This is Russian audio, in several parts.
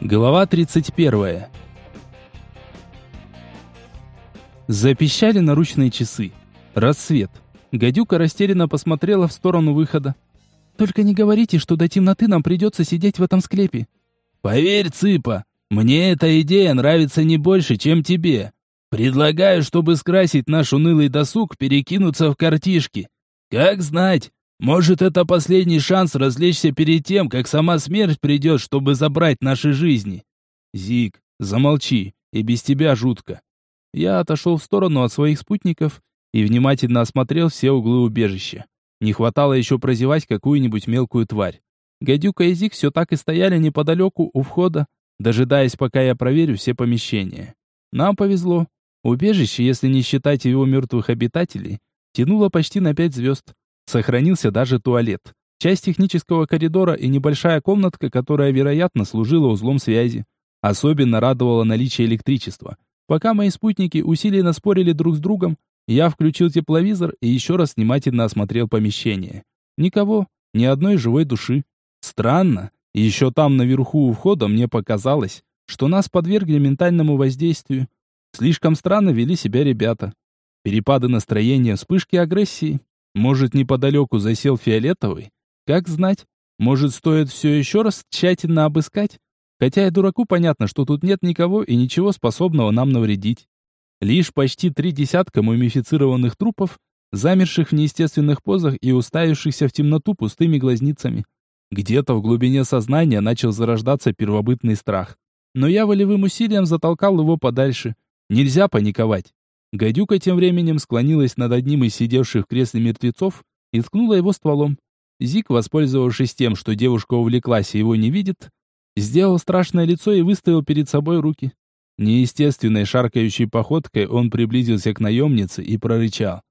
Глава 31. Запищали наручные часы. Рассвет. Гадюка растерянно посмотрела в сторону выхода. «Только не говорите, что до темноты нам придется сидеть в этом склепе». «Поверь, Цыпа, мне эта идея нравится не больше, чем тебе. Предлагаю, чтобы скрасить наш унылый досуг, перекинуться в картишки. Как знать, может, это последний шанс развлечься перед тем, как сама смерть придет, чтобы забрать наши жизни. Зик, замолчи, и без тебя жутко. Я отошел в сторону от своих спутников и внимательно осмотрел все углы убежища. Не хватало еще прозевать какую-нибудь мелкую тварь. Гадюка и Зик все так и стояли неподалеку у входа, дожидаясь, пока я проверю все помещения. Нам повезло. Убежище, если не считать его мертвых обитателей, тянуло почти на пять звезд. Сохранился даже туалет. Часть технического коридора и небольшая комнатка, которая, вероятно, служила узлом связи. Особенно радовало наличие электричества. Пока мои спутники усиленно спорили друг с другом, я включил тепловизор и еще раз внимательно осмотрел помещение. Никого, ни одной живой души. Странно, еще там наверху у входа мне показалось, что нас подвергли ментальному воздействию. Слишком странно вели себя ребята. Перепады настроения, вспышки агрессии, может, неподалеку засел фиолетовый? Как знать? Может, стоит все еще раз тщательно обыскать? Хотя и дураку понятно, что тут нет никого и ничего способного нам навредить. Лишь почти три десятка мумифицированных трупов, замерших в неестественных позах и уставившихся в темноту пустыми глазницами. Где-то в глубине сознания начал зарождаться первобытный страх. Но я волевым усилием затолкал его подальше. Нельзя паниковать. Гадюка тем временем склонилась над одним из сидевших в кресле мертвецов и ткнула его стволом. Зик, воспользовавшись тем, что девушка увлеклась и его не видит, сделал страшное лицо и выставил перед собой руки. Неестественной шаркающей походкой он приблизился к наемнице и прорычал.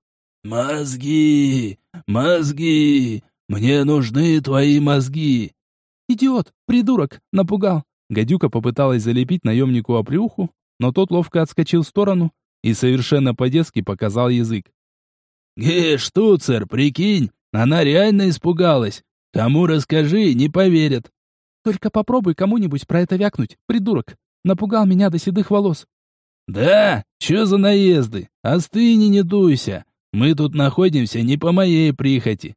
«Мозги! Мозги! Мне нужны твои мозги!» «Идиот! Придурок! Напугал!» Гадюка попыталась залепить наемнику оплеуху, но тот ловко отскочил в сторону, и совершенно по-детски показал язык. «Ге, штуцер, прикинь, она реально испугалась. Кому расскажи, не поверят». «Только попробуй кому-нибудь про это вякнуть, придурок. Напугал меня до седых волос». «Да? Чё за наезды? Остыни, не дуйся. Мы тут находимся не по моей прихоти.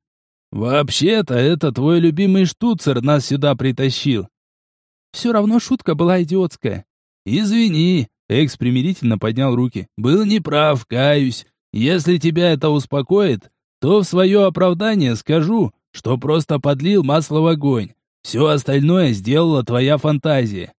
Вообще-то это твой любимый штуцер нас сюда притащил». «Все равно шутка была идиотская». «Извини, Экс примирительно поднял руки. «Был неправ, каюсь. Если тебя это успокоит, то в свое оправдание скажу, что просто подлил масло в огонь. Все остальное сделала твоя фантазия».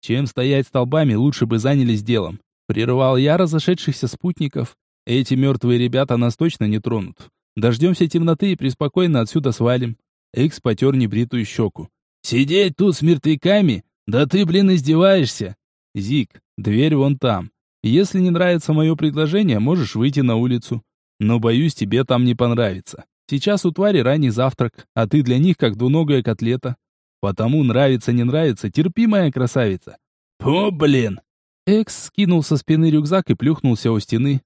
Чем стоять столбами, лучше бы занялись делом. Прервал я разошедшихся спутников. Эти мертвые ребята нас точно не тронут. Дождемся темноты и преспокойно отсюда свалим. Экс потер небритую щеку. «Сидеть тут с мертвяками? Да ты, блин, издеваешься!» «Зик, Дверь вон там. Если не нравится мое предложение, можешь выйти на улицу. Но, боюсь, тебе там не понравится. Сейчас у твари ранний завтрак, а ты для них как двуногая котлета. Потому нравится, не нравится, терпимая красавица. О, блин! Экс скинул со спины рюкзак и плюхнулся у стены.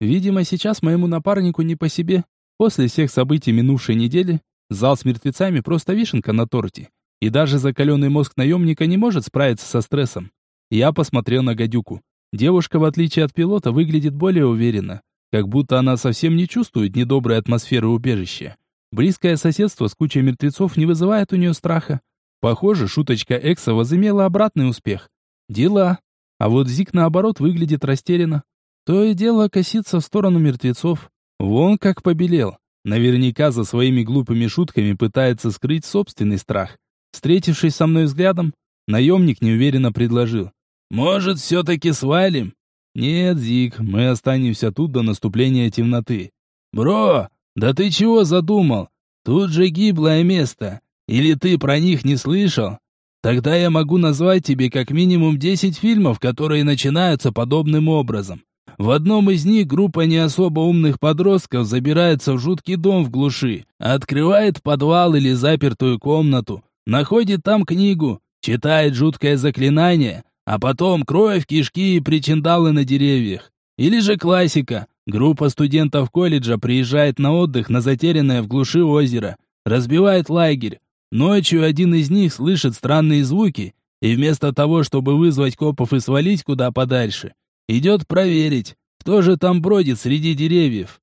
Видимо, сейчас моему напарнику не по себе. После всех событий минувшей недели, зал с мертвецами просто вишенка на торте. И даже закаленный мозг наемника не может справиться со стрессом. Я посмотрел на гадюку. Девушка, в отличие от пилота, выглядит более уверенно, как будто она совсем не чувствует недоброй атмосферы убежища. Близкое соседство с кучей мертвецов не вызывает у нее страха. Похоже, шуточка Экса возымела обратный успех. Дела. А вот Зик, наоборот, выглядит растерянно. То и дело косится в сторону мертвецов. Вон как побелел. Наверняка за своими глупыми шутками пытается скрыть собственный страх. Встретившись со мной взглядом, Наемник неуверенно предложил. «Может, все-таки свалим?» «Нет, Зик, мы останемся тут до наступления темноты». «Бро, да ты чего задумал? Тут же гиблое место. Или ты про них не слышал? Тогда я могу назвать тебе как минимум 10 фильмов, которые начинаются подобным образом. В одном из них группа не особо умных подростков забирается в жуткий дом в глуши, открывает подвал или запертую комнату, находит там книгу, читает жуткое заклинание, а потом кровь, кишки и причиндалы на деревьях. Или же классика. Группа студентов колледжа приезжает на отдых на затерянное в глуши озеро, разбивает лагерь. Ночью один из них слышит странные звуки и вместо того, чтобы вызвать копов и свалить куда подальше, идет проверить, кто же там бродит среди деревьев.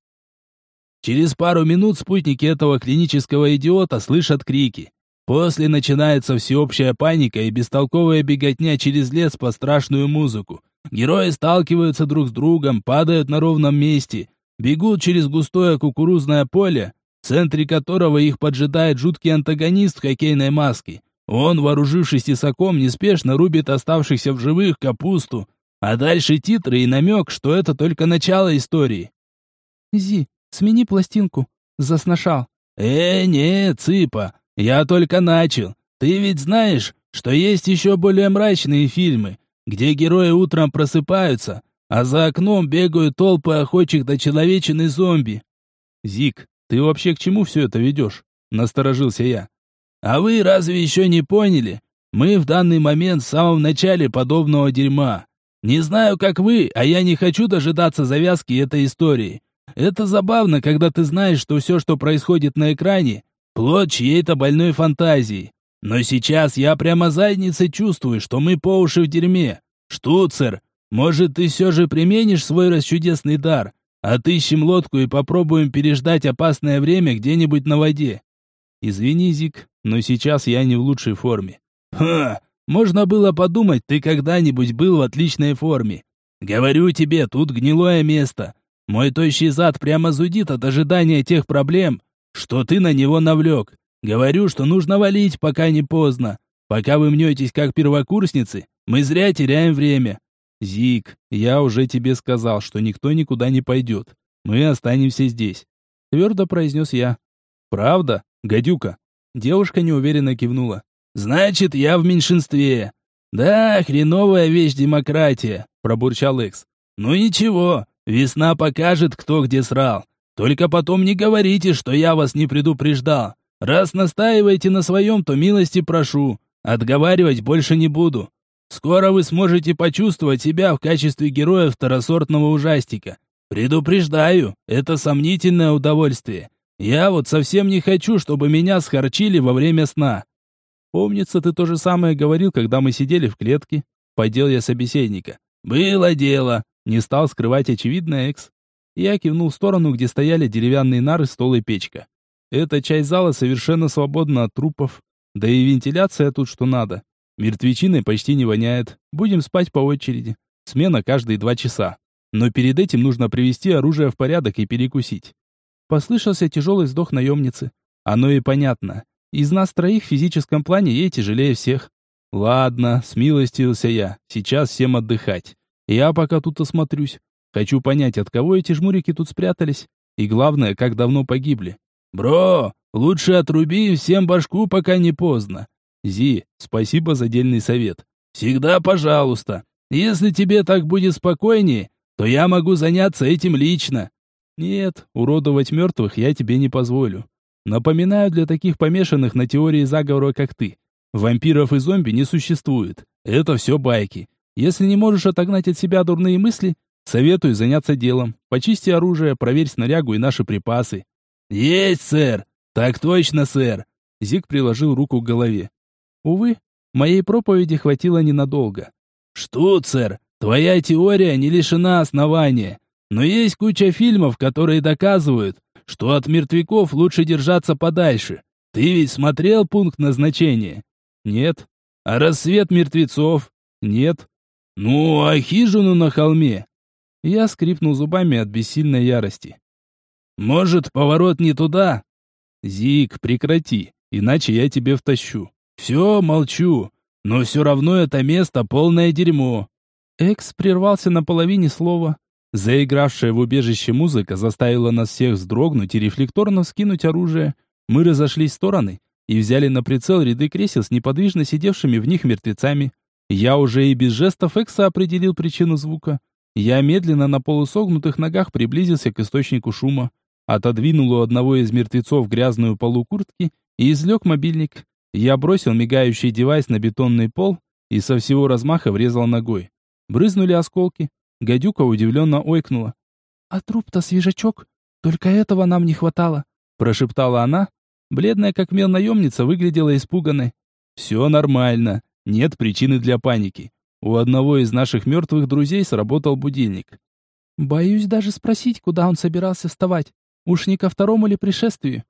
Через пару минут спутники этого клинического идиота слышат крики. После начинается всеобщая паника и бестолковая беготня через лес по страшную музыку. Герои сталкиваются друг с другом, падают на ровном месте, бегут через густое кукурузное поле, в центре которого их поджидает жуткий антагонист в хоккейной маске. Он, вооружившись тесаком, неспешно рубит оставшихся в живых капусту, а дальше титры и намек, что это только начало истории. «Зи, смени пластинку, засношал». «Э, не, цыпа, я только начал. Ты ведь знаешь, что есть еще более мрачные фильмы, где герои утром просыпаются, а за окном бегают толпы охочих до человечины зомби. Зик, ты вообще к чему все это ведешь? Насторожился я. А вы разве еще не поняли? Мы в данный момент в самом начале подобного дерьма. Не знаю, как вы, а я не хочу дожидаться завязки этой истории. Это забавно, когда ты знаешь, что все, что происходит на экране, Плод чьей-то больной фантазии. Но сейчас я прямо задницей чувствую, что мы по уши в дерьме. Штуцер, может, ты все же применишь свой расчудесный дар? Отыщем лодку и попробуем переждать опасное время где-нибудь на воде. Извини, Зик, но сейчас я не в лучшей форме. Ха, можно было подумать, ты когда-нибудь был в отличной форме. Говорю тебе, тут гнилое место. Мой тощий зад прямо зудит от ожидания тех проблем, что ты на него навлек. Говорю, что нужно валить, пока не поздно. Пока вы мнетесь как первокурсницы, мы зря теряем время. Зик, я уже тебе сказал, что никто никуда не пойдет. Мы останемся здесь. Твердо произнес я. Правда, гадюка? Девушка неуверенно кивнула. Значит, я в меньшинстве. Да, хреновая вещь демократия, пробурчал Экс. Ну ничего, весна покажет, кто где срал. Только потом не говорите, что я вас не предупреждал. Раз настаиваете на своем, то милости прошу. Отговаривать больше не буду. Скоро вы сможете почувствовать себя в качестве героя второсортного ужастика. Предупреждаю, это сомнительное удовольствие. Я вот совсем не хочу, чтобы меня схорчили во время сна. Помнится, ты то же самое говорил, когда мы сидели в клетке. Подел я собеседника. Было дело. Не стал скрывать очевидное Экс. Я кивнул в сторону, где стояли деревянные нары, стол и печка. Эта часть зала совершенно свободна от трупов, да и вентиляция тут что надо. Мертвечиной почти не воняет. Будем спать по очереди. Смена каждые два часа. Но перед этим нужно привести оружие в порядок и перекусить. Послышался тяжелый вздох наемницы. Оно и понятно. Из нас троих в физическом плане ей тяжелее всех. Ладно, смилостился я. Сейчас всем отдыхать. Я пока тут осмотрюсь. Хочу понять, от кого эти жмурики тут спрятались. И главное, как давно погибли. «Бро, лучше отруби всем башку, пока не поздно». «Зи, спасибо за дельный совет». «Всегда пожалуйста. Если тебе так будет спокойнее, то я могу заняться этим лично». «Нет, уродовать мертвых я тебе не позволю. Напоминаю для таких помешанных на теории заговора, как ты. Вампиров и зомби не существует. Это все байки. Если не можешь отогнать от себя дурные мысли, Советую заняться делом. Почисти оружие, проверь снарягу и наши припасы. Есть, сэр. Так точно, сэр. Зик приложил руку к голове. Увы, моей проповеди хватило ненадолго. Что, сэр? Твоя теория не лишена основания. Но есть куча фильмов, которые доказывают, что от мертвяков лучше держаться подальше. Ты ведь смотрел пункт назначения? Нет. А рассвет мертвецов? Нет. Ну, а хижину на холме? Я скрипнул зубами от бессильной ярости. «Может, поворот не туда?» «Зик, прекрати, иначе я тебе втащу». «Все, молчу, но все равно это место полное дерьмо». Экс прервался на половине слова. Заигравшая в убежище музыка заставила нас всех вздрогнуть и рефлекторно вскинуть оружие. Мы разошлись в стороны и взяли на прицел ряды кресел с неподвижно сидевшими в них мертвецами. Я уже и без жестов Экса определил причину звука. Я медленно на полусогнутых ногах приблизился к источнику шума, отодвинул у одного из мертвецов грязную полу куртки и извлек мобильник. Я бросил мигающий девайс на бетонный пол и со всего размаха врезал ногой. Брызнули осколки. Гадюка удивленно ойкнула. «А труп-то свежачок? Только этого нам не хватало», прошептала она. Бледная как мел наемница выглядела испуганной. «Все нормально. Нет причины для паники. У одного из наших мертвых друзей сработал будильник. Боюсь даже спросить, куда он собирался вставать. Уж не ко второму ли пришествию?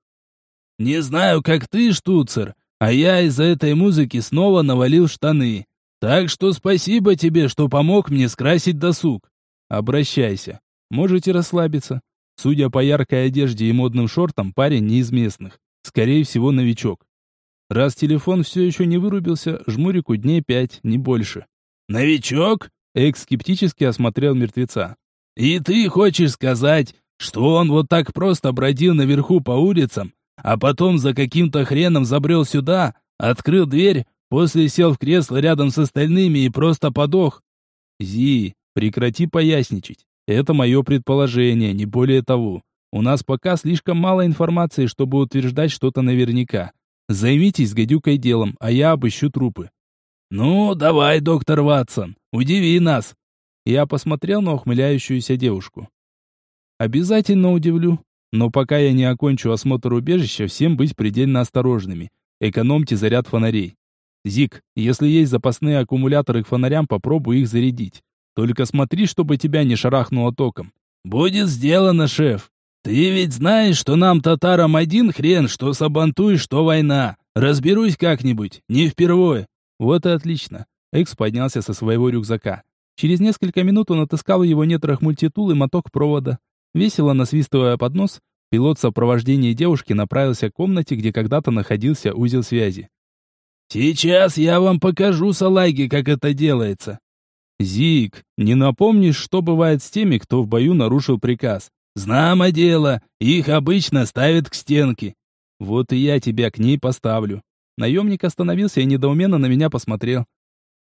Не знаю, как ты, штуцер, а я из-за этой музыки снова навалил штаны. Так что спасибо тебе, что помог мне скрасить досуг. Обращайся. Можете расслабиться. Судя по яркой одежде и модным шортам, парень не из местных. Скорее всего, новичок. Раз телефон все еще не вырубился, жмурику дней пять, не больше. «Новичок?» Экс скептически осмотрел мертвеца. «И ты хочешь сказать, что он вот так просто бродил наверху по улицам, а потом за каким-то хреном забрел сюда, открыл дверь, после сел в кресло рядом с остальными и просто подох?» «Зи, прекрати поясничать. Это мое предположение, не более того. У нас пока слишком мало информации, чтобы утверждать что-то наверняка. Займитесь гадюкой делом, а я обыщу трупы. Ну, давай, доктор Ватсон, удиви нас. Я посмотрел на ухмыляющуюся девушку. Обязательно удивлю. Но пока я не окончу осмотр убежища, всем быть предельно осторожными. Экономьте заряд фонарей. Зик, если есть запасные аккумуляторы к фонарям, попробуй их зарядить. Только смотри, чтобы тебя не шарахнуло током. Будет сделано, шеф. Ты ведь знаешь, что нам татарам один хрен, что сабантуй, что война. Разберусь как-нибудь, не впервые. Вот и отлично. Экс поднялся со своего рюкзака. Через несколько минут он отыскал в его нетрах мультитул и моток провода. Весело насвистывая под нос, пилот в сопровождении девушки направился к комнате, где когда-то находился узел связи. «Сейчас я вам покажу, салаги, как это делается», «Зик, не напомнишь, что бывает с теми, кто в бою нарушил приказ?» «Знамо дело, их обычно ставят к стенке». «Вот и я тебя к ней поставлю». Наемник остановился и недоуменно на меня посмотрел.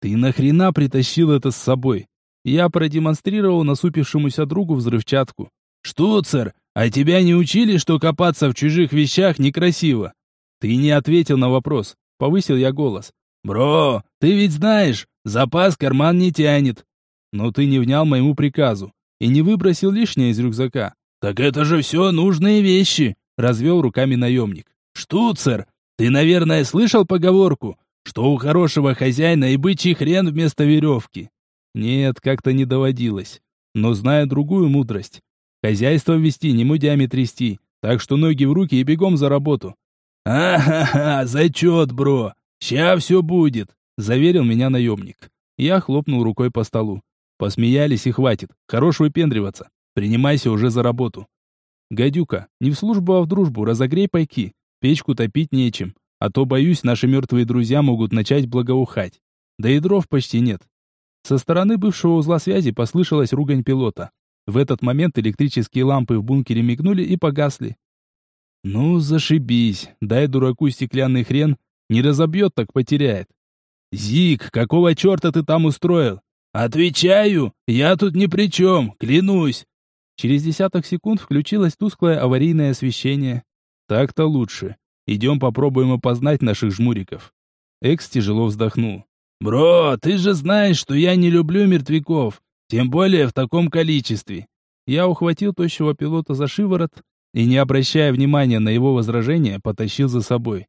«Ты нахрена притащил это с собой?» Я продемонстрировал насупившемуся другу взрывчатку. «Штуцер, а тебя не учили, что копаться в чужих вещах некрасиво?» «Ты не ответил на вопрос», — повысил я голос. «Бро, ты ведь знаешь, запас карман не тянет». «Но ты не внял моему приказу и не выбросил лишнее из рюкзака». «Так это же все нужные вещи», — развел руками наемник. «Штуцер, ты, наверное, слышал поговорку, что у хорошего хозяина и бычий хрен вместо веревки?» «Нет, как-то не доводилось. Но знаю другую мудрость. Хозяйство вести, не мудями трясти, так что ноги в руки и бегом за работу». «А-ха-ха, зачет, бро. «Ща все будет», — заверил меня наемник. Я хлопнул рукой по столу. Посмеялись и хватит. Хорош выпендриваться. Принимайся уже за работу. Гадюка, не в службу, а в дружбу, разогрей пайки. Печку топить нечем, а то, боюсь, наши мертвые друзья могут начать благоухать. Да и дров почти нет. Со стороны бывшего узла связи послышалась ругань пилота. В этот момент электрические лампы в бункере мигнули и погасли. «Ну, зашибись, дай дураку стеклянный хрен, не разобьет, так потеряет. «Зик, какого черта ты там устроил?» «Отвечаю, я тут ни при чем, клянусь!» Через десяток секунд включилось тусклое аварийное освещение. Так-то лучше. Идем попробуем опознать наших жмуриков. Экс тяжело вздохнул. «Бро, ты же знаешь, что я не люблю мертвяков, тем более в таком количестве». Я ухватил тощего пилота за шиворот и, не обращая внимания на его возражения, потащил за собой.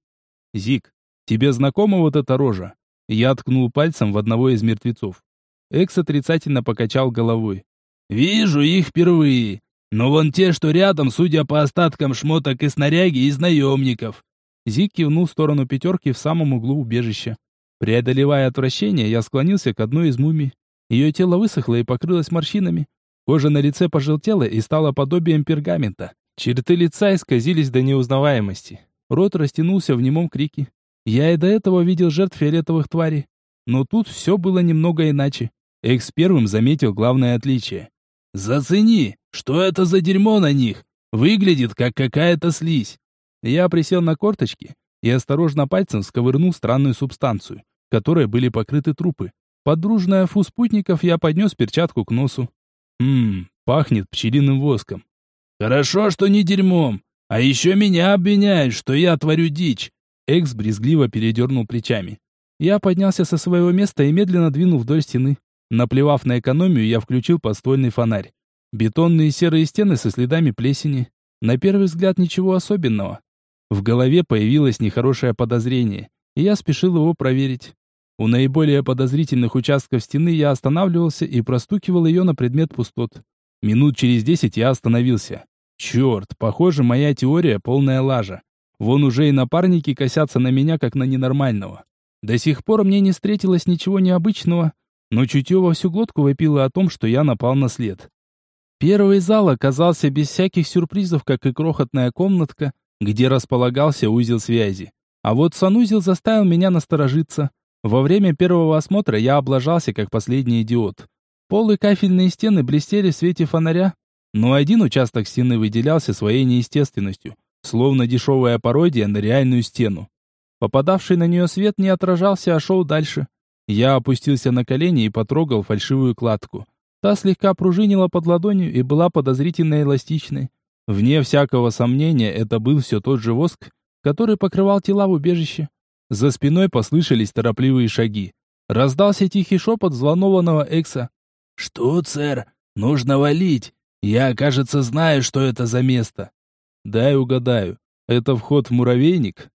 «Зик, Тебе знакома вот эта рожа?» Я ткнул пальцем в одного из мертвецов. Экс отрицательно покачал головой. «Вижу их впервые. Но вон те, что рядом, судя по остаткам шмоток и снаряги, из наемников». Зик кивнул в сторону пятерки в самом углу убежища. Преодолевая отвращение, я склонился к одной из мумий. Ее тело высохло и покрылось морщинами. Кожа на лице пожелтела и стала подобием пергамента. Черты лица исказились до неузнаваемости. Рот растянулся в немом крике. Я и до этого видел жертв фиолетовых тварей. Но тут все было немного иначе. Экс первым заметил главное отличие. «Зацени, что это за дерьмо на них? Выглядит, как какая-то слизь». Я присел на корточки и осторожно пальцем сковырнул странную субстанцию, которой были покрыты трупы. Под дружное фу спутников я поднес перчатку к носу. Ммм, пахнет пчелиным воском. «Хорошо, что не дерьмом. А еще меня обвиняют, что я творю дичь. Экс брезгливо передернул плечами. Я поднялся со своего места и медленно двинул вдоль стены. Наплевав на экономию, я включил подствольный фонарь. Бетонные серые стены со следами плесени. На первый взгляд ничего особенного. В голове появилось нехорошее подозрение, и я спешил его проверить. У наиболее подозрительных участков стены я останавливался и простукивал ее на предмет пустот. Минут через десять я остановился. Черт, похоже, моя теория полная лажа. Вон уже и напарники косятся на меня, как на ненормального. До сих пор мне не встретилось ничего необычного, но чутье во всю глотку вопило о том, что я напал на след. Первый зал оказался без всяких сюрпризов, как и крохотная комнатка, где располагался узел связи. А вот санузел заставил меня насторожиться. Во время первого осмотра я облажался, как последний идиот. Пол и кафельные стены блестели в свете фонаря, но один участок стены выделялся своей неестественностью, словно дешевая пародия на реальную стену. Попадавший на нее свет не отражался, а шел дальше. Я опустился на колени и потрогал фальшивую кладку. Та слегка пружинила под ладонью и была подозрительно эластичной. Вне всякого сомнения, это был все тот же воск, который покрывал тела в убежище. За спиной послышались торопливые шаги. Раздался тихий шепот взволнованного Экса. «Что, сэр? Нужно валить. Я, кажется, знаю, что это за место». «Дай угадаю. Это вход в муравейник?»